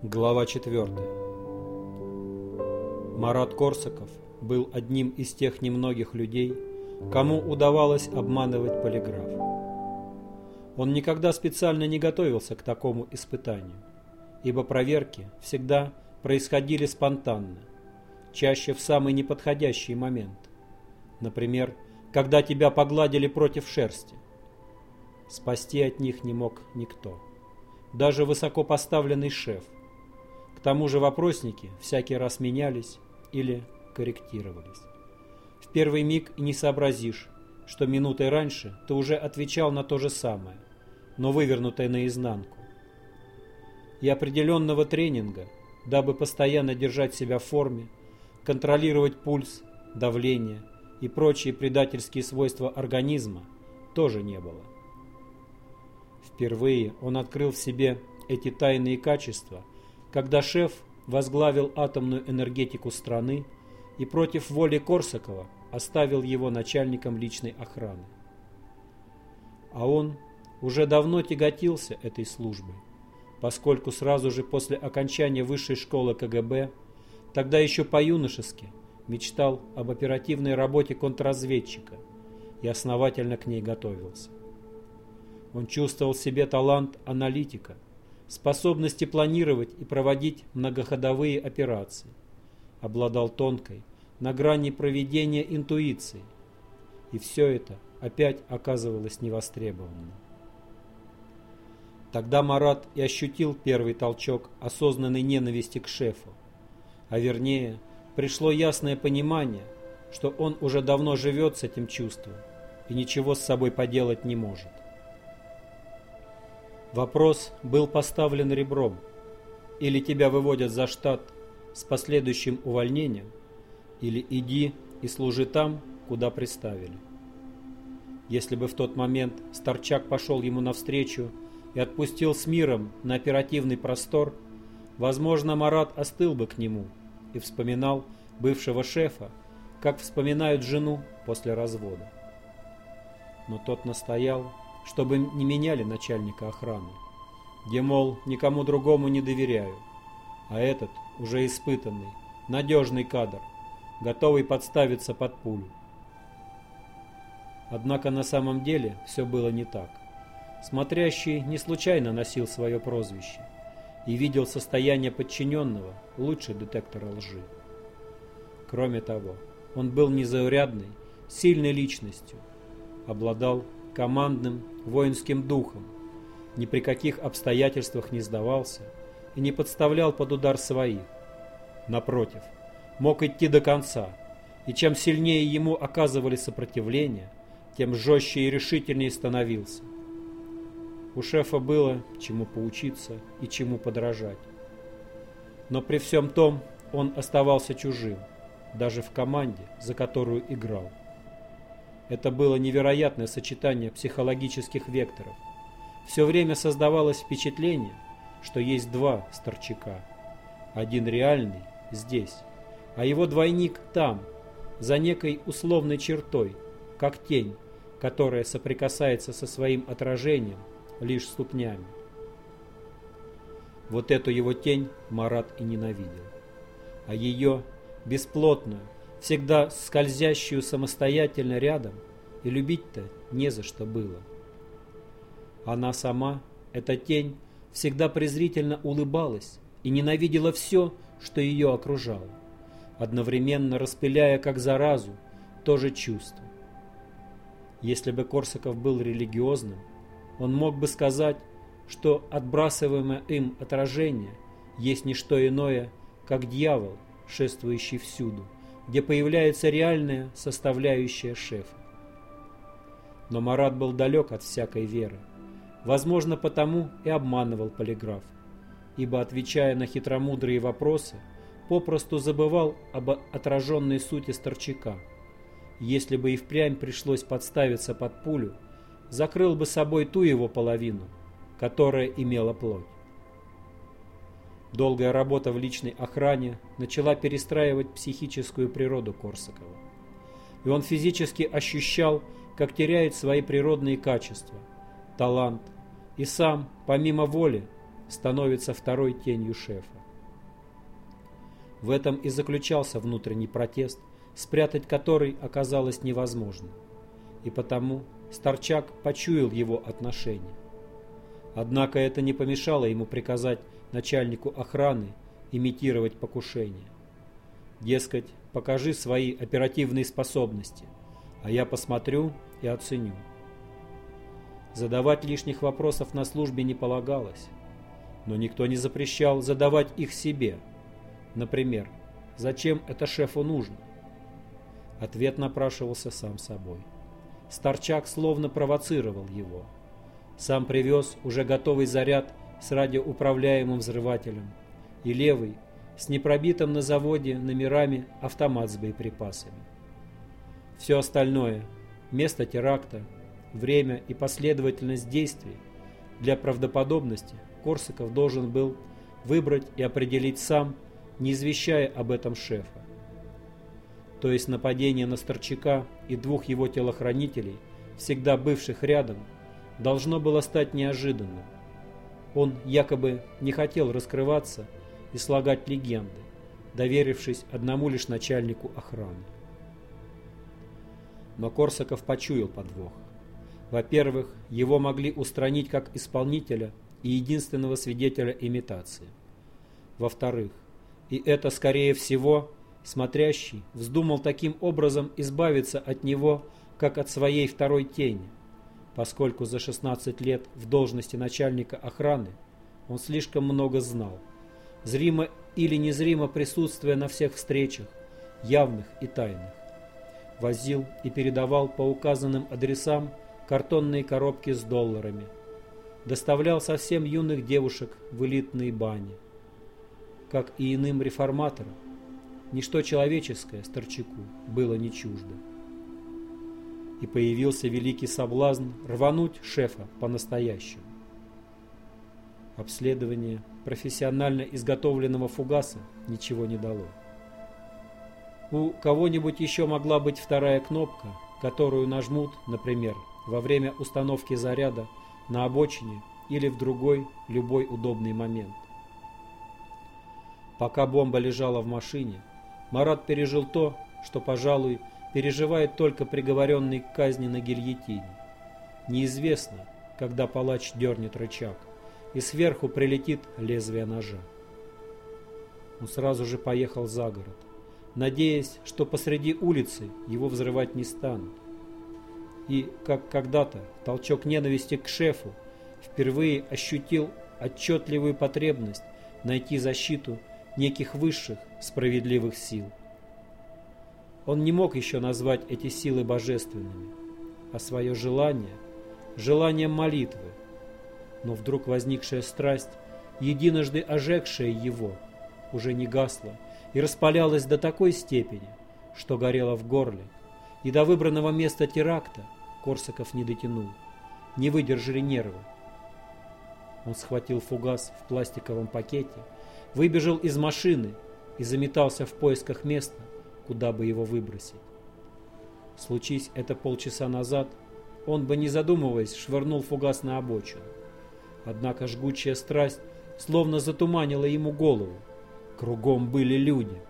Глава 4. Марат Корсаков был одним из тех немногих людей, кому удавалось обманывать полиграф. Он никогда специально не готовился к такому испытанию, ибо проверки всегда происходили спонтанно, чаще в самый неподходящий момент. Например, когда тебя погладили против шерсти. Спасти от них не мог никто. Даже высокопоставленный шеф. К тому же вопросники всякий раз менялись или корректировались. В первый миг не сообразишь, что минутой раньше ты уже отвечал на то же самое, но вывернутое наизнанку. И определенного тренинга, дабы постоянно держать себя в форме, контролировать пульс, давление – и прочие предательские свойства организма тоже не было. Впервые он открыл в себе эти тайные качества, когда шеф возглавил атомную энергетику страны и против воли Корсакова оставил его начальником личной охраны. А он уже давно тяготился этой службой, поскольку сразу же после окончания высшей школы КГБ, тогда еще по-юношески, мечтал об оперативной работе контрразведчика и основательно к ней готовился. Он чувствовал в себе талант аналитика, способности планировать и проводить многоходовые операции, обладал тонкой, на грани проведения интуицией, и все это опять оказывалось невостребованным. Тогда Марат и ощутил первый толчок осознанной ненависти к шефу, а вернее пришло ясное понимание, что он уже давно живет с этим чувством и ничего с собой поделать не может. Вопрос был поставлен ребром. Или тебя выводят за штат с последующим увольнением, или иди и служи там, куда приставили. Если бы в тот момент Старчак пошел ему навстречу и отпустил с миром на оперативный простор, возможно, Марат остыл бы к нему – и вспоминал бывшего шефа, как вспоминают жену после развода. Но тот настоял, чтобы не меняли начальника охраны, где, мол, никому другому не доверяю, а этот уже испытанный, надежный кадр, готовый подставиться под пулю. Однако на самом деле все было не так. Смотрящий не случайно носил свое прозвище – и видел состояние подчиненного лучше детектора лжи. Кроме того, он был незаурядной, сильной личностью, обладал командным воинским духом, ни при каких обстоятельствах не сдавался и не подставлял под удар своих. Напротив, мог идти до конца, и чем сильнее ему оказывали сопротивление, тем жестче и решительнее становился – у шефа было чему поучиться и чему подражать. Но при всем том он оставался чужим, даже в команде, за которую играл. Это было невероятное сочетание психологических векторов. Все время создавалось впечатление, что есть два Старчака. Один реальный здесь, а его двойник там, за некой условной чертой, как тень, которая соприкасается со своим отражением лишь ступнями. Вот эту его тень Марат и ненавидел. А ее, бесплотную, всегда скользящую самостоятельно рядом, и любить-то не за что было. Она сама, эта тень, всегда презрительно улыбалась и ненавидела все, что ее окружало, одновременно распыляя как заразу то же чувство. Если бы Корсаков был религиозным, он мог бы сказать, что отбрасываемое им отражение есть не что иное, как дьявол, шествующий всюду, где появляется реальная составляющая шефа. Но Марат был далек от всякой веры. Возможно, потому и обманывал полиграф, ибо, отвечая на хитромудрые вопросы, попросту забывал об отраженной сути Старчака. Если бы и впрямь пришлось подставиться под пулю, закрыл бы собой ту его половину, которая имела плоть. Долгая работа в личной охране начала перестраивать психическую природу Корсакова. И он физически ощущал, как теряет свои природные качества, талант, и сам, помимо воли, становится второй тенью шефа. В этом и заключался внутренний протест, спрятать который оказалось невозможно. И потому Старчак почуял его отношение. Однако это не помешало ему приказать начальнику охраны имитировать покушение. Дескать, покажи свои оперативные способности, а я посмотрю и оценю. Задавать лишних вопросов на службе не полагалось, но никто не запрещал задавать их себе. Например, зачем это шефу нужно? Ответ напрашивался сам собой. Старчак словно провоцировал его. Сам привез уже готовый заряд с радиоуправляемым взрывателем и левый с непробитым на заводе номерами автомат с боеприпасами. Все остальное – место теракта, время и последовательность действий для правдоподобности Корсаков должен был выбрать и определить сам, не извещая об этом шефа. То есть нападение на Старчака и двух его телохранителей, всегда бывших рядом, должно было стать неожиданным. Он якобы не хотел раскрываться и слагать легенды, доверившись одному лишь начальнику охраны. Но Корсаков почуял подвох. Во-первых, его могли устранить как исполнителя и единственного свидетеля имитации. Во-вторых, и это скорее всего, смотрящий вздумал таким образом избавиться от него, как от своей второй тени, поскольку за 16 лет в должности начальника охраны он слишком много знал, зримо или незримо присутствуя на всех встречах, явных и тайных. Возил и передавал по указанным адресам картонные коробки с долларами. Доставлял совсем юных девушек в элитные бани. Как и иным реформаторам, ничто человеческое Старчаку было не чуждо. И появился великий соблазн рвануть шефа по-настоящему. Обследование профессионально изготовленного фугаса ничего не дало. У кого-нибудь еще могла быть вторая кнопка, которую нажмут, например, во время установки заряда на обочине или в другой, любой удобный момент. Пока бомба лежала в машине, Марат пережил то, что, пожалуй, переживает только приговоренный к казни на гильотине. Неизвестно, когда палач дернет рычаг, и сверху прилетит лезвие ножа. Он сразу же поехал за город, надеясь, что посреди улицы его взрывать не станут и, как когда-то, толчок ненависти к шефу, впервые ощутил отчетливую потребность найти защиту неких высших справедливых сил. Он не мог еще назвать эти силы божественными, а свое желание – желанием молитвы. Но вдруг возникшая страсть, единожды ожегшая его, уже не гасла и распалялась до такой степени, что горела в горле, и до выбранного места теракта – Корсаков не дотянул. Не выдержали нервы. Он схватил фугас в пластиковом пакете, выбежал из машины и заметался в поисках места, куда бы его выбросить. Случись это полчаса назад, он бы, не задумываясь, швырнул фугас на обочину. Однако жгучая страсть словно затуманила ему голову. Кругом были люди.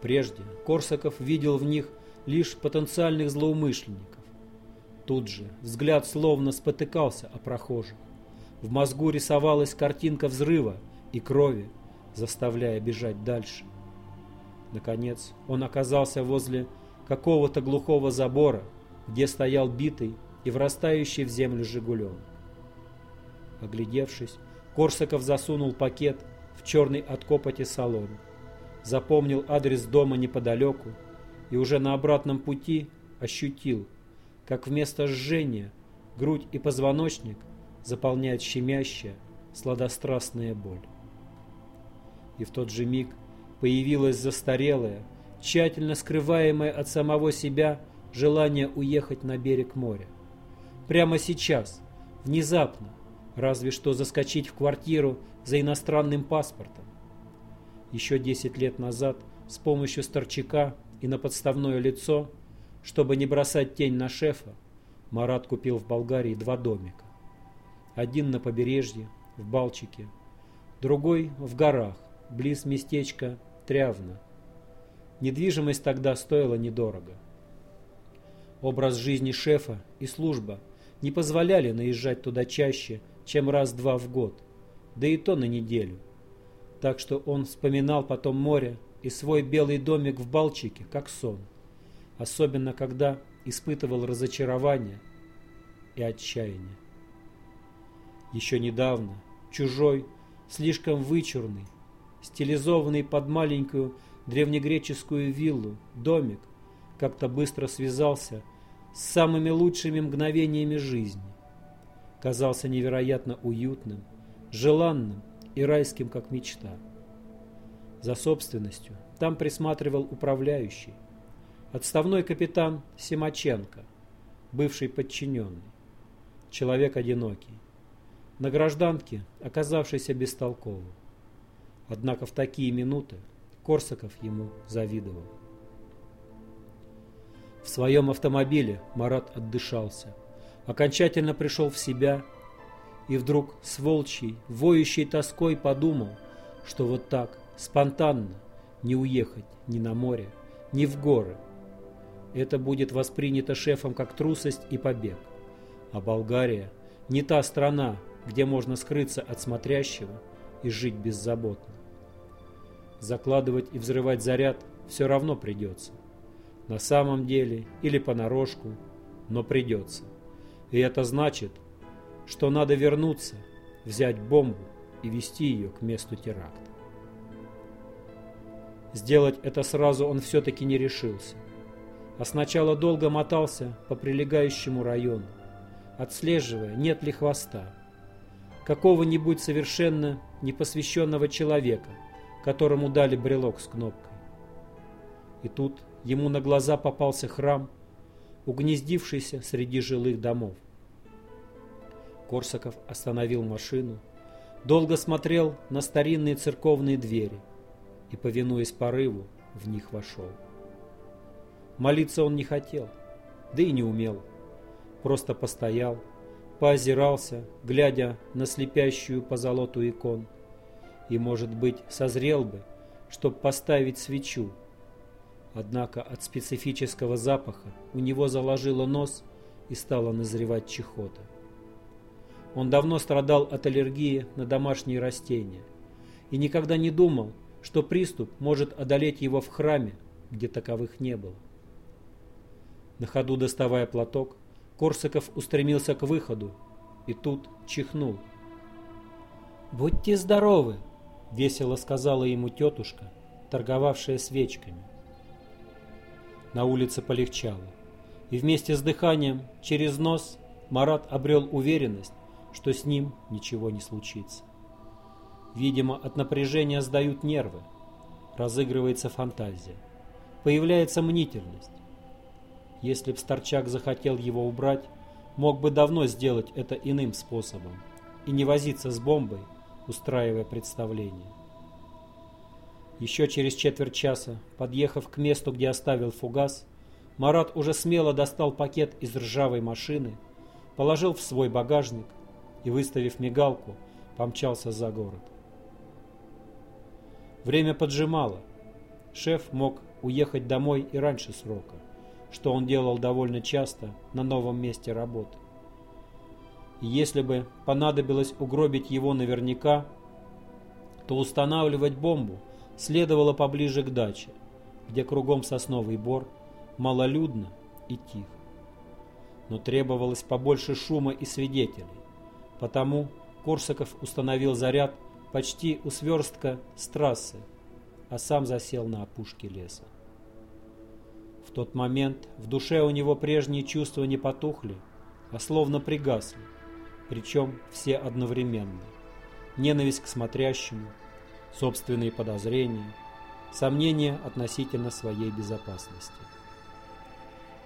Прежде Корсаков видел в них лишь потенциальных злоумышленников. Тут же взгляд словно спотыкался о прохожих. В мозгу рисовалась картинка взрыва и крови, заставляя бежать дальше. Наконец он оказался возле какого-то глухого забора, где стоял битый и врастающий в землю «Жигулен». Оглядевшись, Корсаков засунул пакет в черный от копоти салон, запомнил адрес дома неподалеку и уже на обратном пути ощутил, как вместо жжения грудь и позвоночник заполняет щемящая, сладострастная боль. И в тот же миг появилось застарелое, тщательно скрываемое от самого себя желание уехать на берег моря. Прямо сейчас, внезапно, разве что заскочить в квартиру за иностранным паспортом. Еще десять лет назад с помощью Старчака и на подставное лицо, чтобы не бросать тень на шефа, Марат купил в Болгарии два домика. Один на побережье, в Балчике, другой в горах, близ местечка Трявна. Недвижимость тогда стоила недорого. Образ жизни шефа и служба не позволяли наезжать туда чаще, чем раз-два в год, да и то на неделю. Так что он вспоминал потом море и свой белый домик в Балчике, как сон. Особенно, когда испытывал разочарование и отчаяние. Еще недавно чужой, слишком вычурный, стилизованный под маленькую древнегреческую виллу, домик, как-то быстро связался с самыми лучшими мгновениями жизни. Казался невероятно уютным, желанным и райским, как мечта. За собственностью там присматривал управляющий, отставной капитан Симаченко, бывший подчиненный, человек одинокий, на гражданке оказавшийся бестолковым. Однако в такие минуты Корсаков ему завидовал. В своем автомобиле Марат отдышался, окончательно пришел в себя и вдруг с волчьей, воющей тоской подумал, что вот так, спонтанно, не уехать ни на море, ни в горы. Это будет воспринято шефом как трусость и побег. А Болгария не та страна, где можно скрыться от смотрящего и жить беззаботно. Закладывать и взрывать заряд все равно придется. На самом деле или понарошку, но придется. И это значит, что надо вернуться, взять бомбу и вести ее к месту теракта. Сделать это сразу он все-таки не решился, а сначала долго мотался по прилегающему району, отслеживая, нет ли хвоста, какого-нибудь совершенно непосвященного человека, которому дали брелок с кнопкой. И тут ему на глаза попался храм, угнездившийся среди жилых домов. Корсаков остановил машину, долго смотрел на старинные церковные двери и, повинуясь порыву, в них вошел. Молиться он не хотел, да и не умел, просто постоял, поозирался, глядя на слепящую позолоту икон, и, может быть, созрел бы, чтобы поставить свечу. Однако от специфического запаха у него заложило нос и стала назревать чехота. Он давно страдал от аллергии на домашние растения и никогда не думал, что приступ может одолеть его в храме, где таковых не было. На ходу доставая платок, Корсаков устремился к выходу и тут чихнул. «Будьте здоровы!» — весело сказала ему тетушка, торговавшая свечками. На улице полегчало, и вместе с дыханием через нос Марат обрел уверенность, что с ним ничего не случится. Видимо, от напряжения сдают нервы, разыгрывается фантазия, появляется мнительность, если б Старчак захотел его убрать, мог бы давно сделать это иным способом и не возиться с бомбой, устраивая представление. Еще через четверть часа, подъехав к месту, где оставил фугас, Марат уже смело достал пакет из ржавой машины, положил в свой багажник и, выставив мигалку, помчался за город. Время поджимало. Шеф мог уехать домой и раньше срока что он делал довольно часто на новом месте работы. Если бы понадобилось угробить его наверняка, то устанавливать бомбу следовало поближе к даче, где кругом сосновый бор, малолюдно и тихо. Но требовалось побольше шума и свидетелей, потому Корсаков установил заряд почти у сверстка с трассы, а сам засел на опушке леса тот момент в душе у него прежние чувства не потухли, а словно пригасли, причем все одновременно. Ненависть к смотрящему, собственные подозрения, сомнения относительно своей безопасности.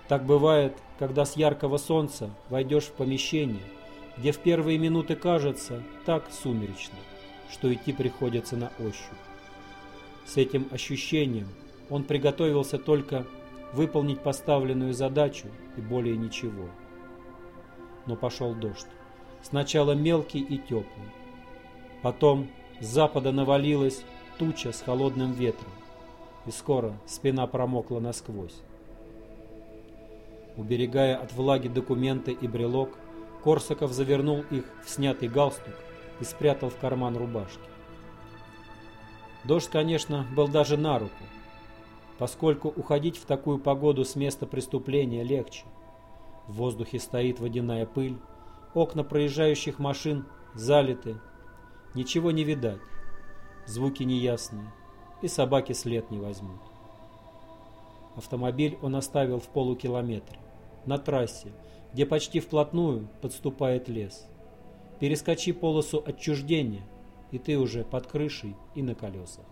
Так бывает, когда с яркого солнца войдешь в помещение, где в первые минуты кажется так сумеречно, что идти приходится на ощупь. С этим ощущением он приготовился только выполнить поставленную задачу и более ничего. Но пошел дождь. Сначала мелкий и теплый, Потом с запада навалилась туча с холодным ветром, и скоро спина промокла насквозь. Уберегая от влаги документы и брелок, Корсаков завернул их в снятый галстук и спрятал в карман рубашки. Дождь, конечно, был даже на руку, поскольку уходить в такую погоду с места преступления легче. В воздухе стоит водяная пыль, окна проезжающих машин залиты, ничего не видать, звуки неясные, и собаки след не возьмут. Автомобиль он оставил в полукилометре, на трассе, где почти вплотную подступает лес. Перескочи полосу отчуждения, и ты уже под крышей и на колесах.